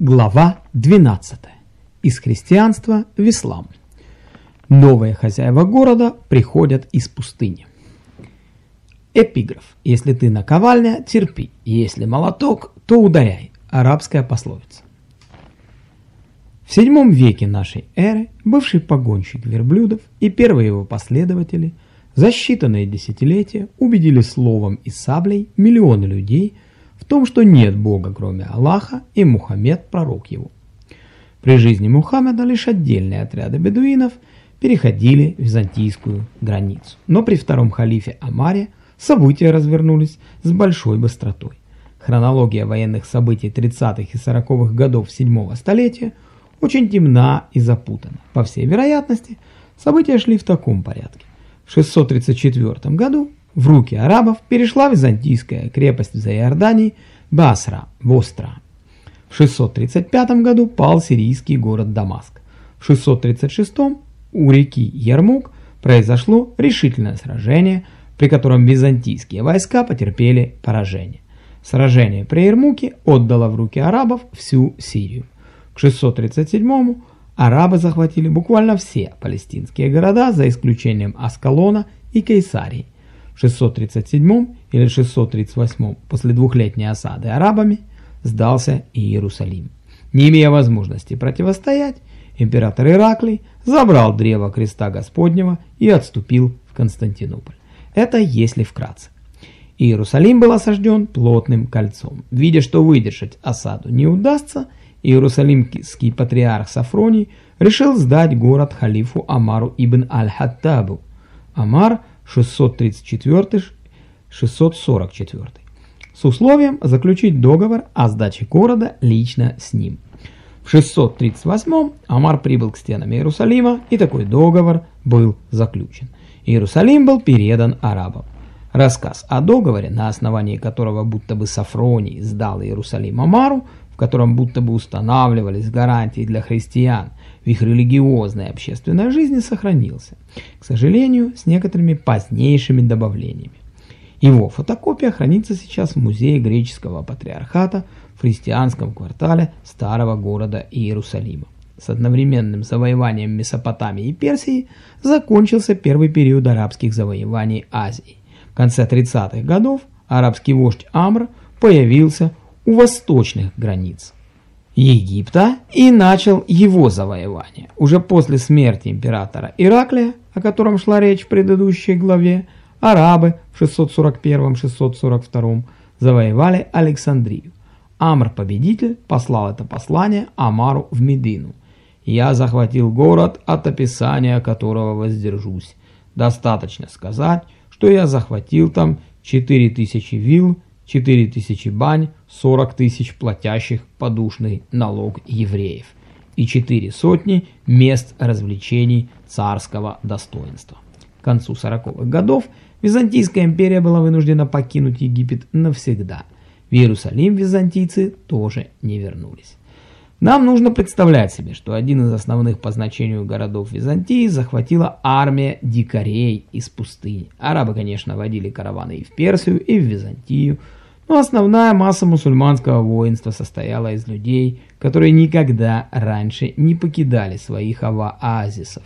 Глава 12. Из христианства в ислам. Новые хозяева города приходят из пустыни. Эпиграф. Если ты наковальня, терпи. Если молоток, то ударяй. Арабская пословица. В VII веке нашей эры бывший погонщик верблюдов и первые его последователи за считанные десятилетия убедили словом и саблей миллионы людей – в том, что нет Бога, кроме Аллаха, и Мухаммед – пророк его. При жизни Мухаммеда лишь отдельные отряды бедуинов переходили византийскую границу. Но при втором халифе Амаре события развернулись с большой быстротой. Хронология военных событий 30-х и 40-х годов 7-го столетия очень темна и запутана. По всей вероятности, события шли в таком порядке. В 634 году в руки арабов перешла византийская крепость в Зайордании Басра, Востра. В 635 году пал сирийский город Дамаск. В 636 у реки Ярмук произошло решительное сражение, при котором византийские войска потерпели поражение. Сражение при Ярмуке отдало в руки арабов всю Сирию. К 637 арабы захватили буквально все палестинские города, за исключением Аскалона и Кейсарии. 637 или 638 после двухлетней осады арабами сдался Иерусалим. Не имея возможности противостоять, император Ираклий забрал древо креста Господнего и отступил в Константинополь. Это если вкратце. Иерусалим был осажден плотным кольцом. Видя, что выдержать осаду не удастся, иерусалимский патриарх Сафроний решил сдать город халифу Амару ибн аль-Хаттабу. Амар 634-644 с условием заключить договор о сдаче города лично с ним. В 638 Амар прибыл к стенам Иерусалима, и такой договор был заключен. Иерусалим был передан арабам. Рассказ о договоре, на основании которого будто бы Сафроний сдал Иерусалим Амару, в котором будто бы устанавливались гарантии для христиан их религиозной общественной жизни сохранился, к сожалению, с некоторыми позднейшими добавлениями. Его фотокопия хранится сейчас в музее греческого патриархата в христианском квартале старого города Иерусалима. С одновременным завоеванием Месопотамии и Персии закончился первый период арабских завоеваний Азии. В конце 30-х годов арабский вождь Амр появился у восточных границ Египта и начал его завоевание. Уже после смерти императора Ираклия, о котором шла речь в предыдущей главе, арабы в 641-642 завоевали Александрию. Амр-победитель послал это послание Амару в Медину. «Я захватил город, от описания которого воздержусь. Достаточно сказать, что я захватил там 4000 вилл 4 тысячи бань, 40 тысяч платящих подушный налог евреев и 4 сотни мест развлечений царского достоинства. К концу 40-х годов Византийская империя была вынуждена покинуть Египет навсегда. В Иерусалим византийцы тоже не вернулись. Нам нужно представлять себе, что один из основных по значению городов Византии захватила армия дикарей из пустыни. Арабы, конечно, водили караваны и в Персию, и в Византию, но основная масса мусульманского воинства состояла из людей, которые никогда раньше не покидали своих оазисов.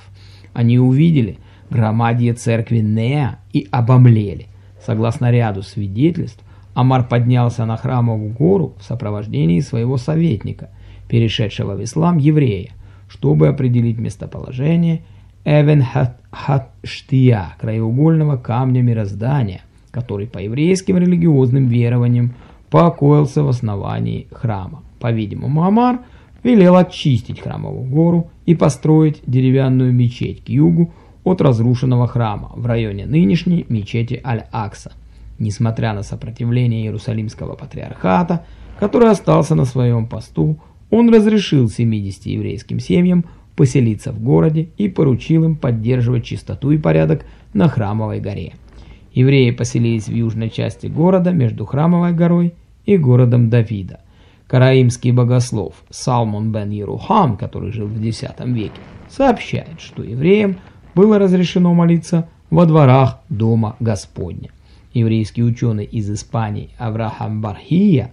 Они увидели громадье церкви Неа и обомлели. Согласно ряду свидетельств, Амар поднялся на храмовую гору в сопровождении своего советника, перешедшего в ислам еврея, чтобы определить местоположение Эвен-Хат-Штия, краеугольного камня мироздания – который по еврейским религиозным верованиям покоился в основании храма. По-видимому, Амар велел очистить храмовую гору и построить деревянную мечеть к югу от разрушенного храма в районе нынешней мечети Аль-Акса. Несмотря на сопротивление Иерусалимского патриархата, который остался на своем посту, он разрешил 70 еврейским семьям поселиться в городе и поручил им поддерживать чистоту и порядок на Храмовой горе. Евреи поселились в южной части города между Храмовой горой и городом Давида. Караимский богослов Салмон бен Ерухам, который жил в X веке, сообщает, что евреям было разрешено молиться во дворах Дома Господня. Еврейский ученый из Испании Авраам Бархия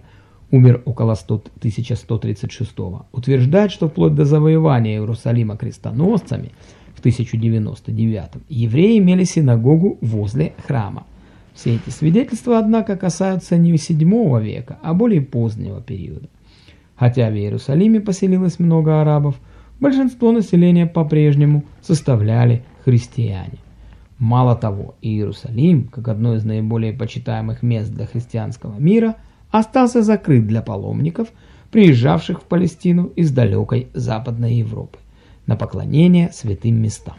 умер около 100, 1136 утверждает, что вплоть до завоевания Иерусалима крестоносцами в 1099 евреи имели синагогу возле храма. Все эти свидетельства, однако, касаются не VII века, а более позднего периода. Хотя в Иерусалиме поселилось много арабов, большинство населения по-прежнему составляли христиане. Мало того, Иерусалим, как одно из наиболее почитаемых мест для христианского мира, остался закрыт для паломников, приезжавших в Палестину из далекой Западной Европы, на поклонение святым местам.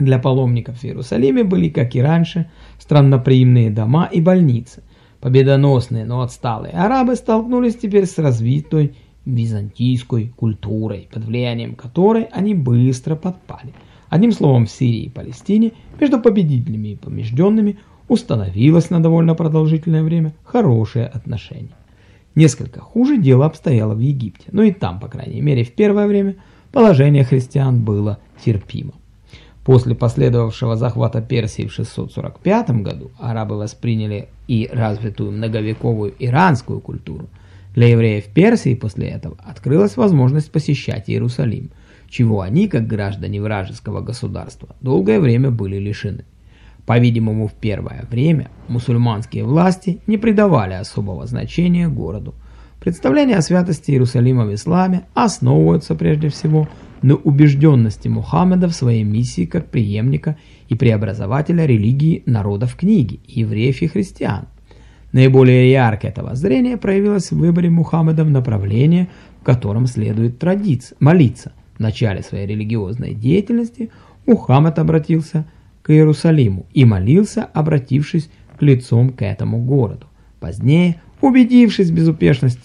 Для паломников в Иерусалиме были, как и раньше, странноприимные дома и больницы. Победоносные, но отсталые арабы столкнулись теперь с развитой византийской культурой, под влиянием которой они быстро подпали. Одним словом, в Сирии и Палестине между победителями и побежденными установилось на довольно продолжительное время хорошее отношение. Несколько хуже дело обстояло в Египте, но и там, по крайней мере, в первое время положение христиан было терпимо. После последовавшего захвата Персии в 645 году арабы восприняли и развитую многовековую иранскую культуру. Для евреев Персии после этого открылась возможность посещать Иерусалим, чего они, как граждане вражеского государства, долгое время были лишены. По-видимому, в первое время мусульманские власти не придавали особого значения городу. Представления о святости Иерусалима в исламе основываются прежде всего на убежденности Мухаммеда в своей миссии как преемника и преобразователя религии народов книги, евреев и христиан. Наиболее ярко это воззрение проявилось в выборе Мухаммедом направления, в котором следует традиция, молиться. В начале своей религиозной деятельности Мухаммед обратился к Иерусалиму и молился, обратившись к лицом к этому городу. Позднее, убедившись в безуспешности,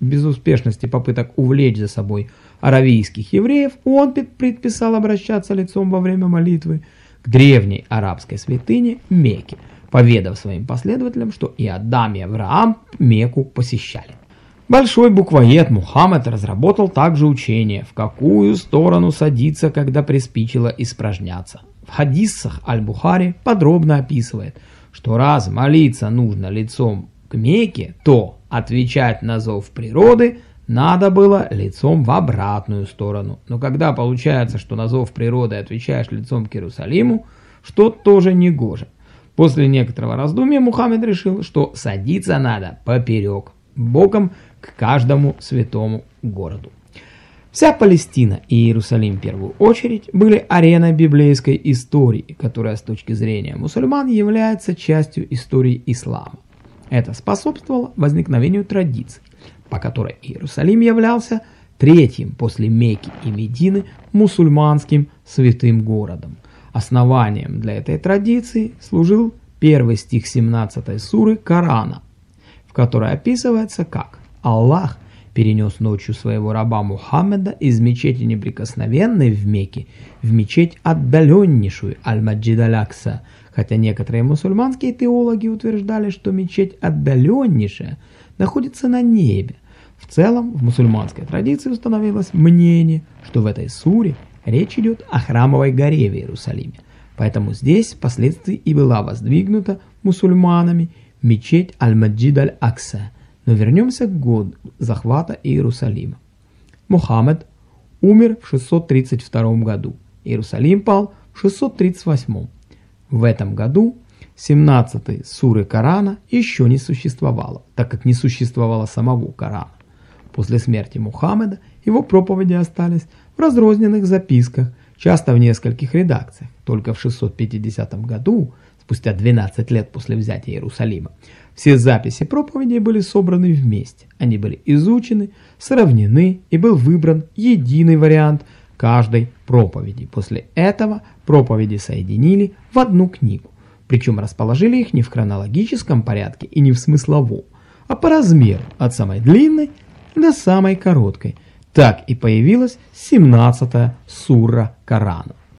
безуспешности попыток увлечь за собой аравийских евреев, он предписал обращаться лицом во время молитвы к древней арабской святыне Мекке, поведав своим последователям, что и Адам, и Авраам Мекку посещали. Большой буквоед Мухаммед разработал также учение, в какую сторону садиться, когда приспичило испражняться. В хадиссах Аль-Бухари подробно описывает, что раз молиться нужно лицом к Мекке, то отвечать на зов природы надо было лицом в обратную сторону. Но когда получается, что на зов природы отвечаешь лицом к Иерусалиму, что тоже не гоже. После некоторого раздумья Мухаммед решил, что садиться надо поперек, боком к каждому святому городу. Вся Палестина и Иерусалим в первую очередь были ареной библейской истории, которая с точки зрения мусульман является частью истории ислама. Это способствовало возникновению традиций, по которой Иерусалим являлся третьим после Мекки и Медины мусульманским святым городом. Основанием для этой традиции служил первый стих 17 суры Корана, в которой описывается как Аллах перенес ночью своего раба Мухаммеда из мечети неприкосновенной в Мекке в мечеть отдаленнейшую Аль-Маджид Аль-Акса, хотя некоторые мусульманские теологи утверждали, что мечеть отдаленнейшая находится на небе. В целом, в мусульманской традиции установилось мнение, что в этой суре речь идет о храмовой горе в Иерусалиме. Поэтому здесь впоследствии и была воздвигнута мусульманами мечеть Аль-Маджид Аль-Акса, но вернемся к году захвата Иерусалима. Мухаммед умер в 632 году. Иерусалим пал в 638. В этом году 17 суры Корана еще не существовало, так как не существовало самого Корана. После смерти Мухаммеда его проповеди остались в разрозненных записках, часто в нескольких редакциях. Только в 650 году, спустя 12 лет после взятия Иерусалима, все записи проповедей были собраны вместе. Они были изучены, сравнены и был выбран единый вариант каждой проповеди. После этого проповеди соединили в одну книгу. Причем расположили их не в хронологическом порядке и не в смысловом, а по размеру от самой длинной до самой короткой. Так и появилась 17-я сура Корана.